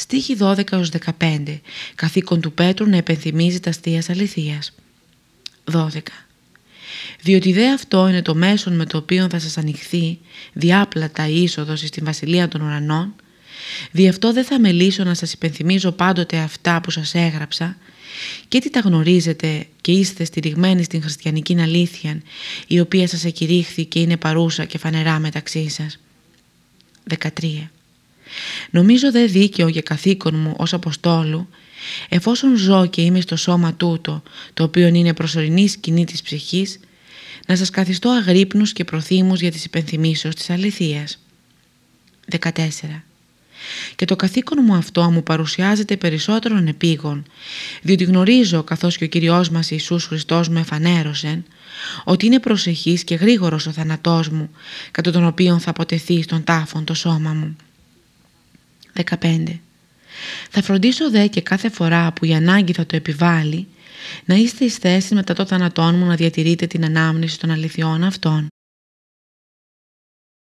Στίχη 12-15 Καθήκον του Πέτρου να επενθυμίζει τα αστείας αληθείας 12 διότι δε αυτό είναι το μέσον με το οποίο θα σας ανοιχθεί διάπλατα η είσοδος στην Βασιλεία των Ουρανών, δι' αυτό δεν θα μελήσω να σας υπενθυμίζω πάντοτε αυτά που σας έγραψα και τι τα γνωρίζετε και είστε στηριγμένοι στην χριστιανική αλήθεια η οποία σας εκηρύχθη και είναι παρούσα και φανερά μεταξύ σας. 13. Νομίζω δε δίκαιο για καθήκον μου ως Αποστόλου εφόσον ζω και είμαι στο σώμα τούτο το οποίο είναι προσωρινή σκηνή της ψυχής να σας καθιστώ αγρύπνους και προθύμους για τις υπενθυμίσεις της αληθείας. 14. Και το καθήκον μου αυτό μου παρουσιάζεται περισσότερον επίγον, διότι γνωρίζω καθώς και ο Κυριός μας Ιησούς Χριστός μου εφανέρωσε, ότι είναι προσεχής και γρήγορος ο θανατός μου, κατά τον οποίο θα αποτεθεί στον τάφον το σώμα μου. 15. Θα φροντίσω δε και κάθε φορά που η ανάγκη θα το επιβάλλει, να είστε εις θέση μετά το θανατόν μου να διατηρείτε την ανάμνηση των αληθιών αυτών.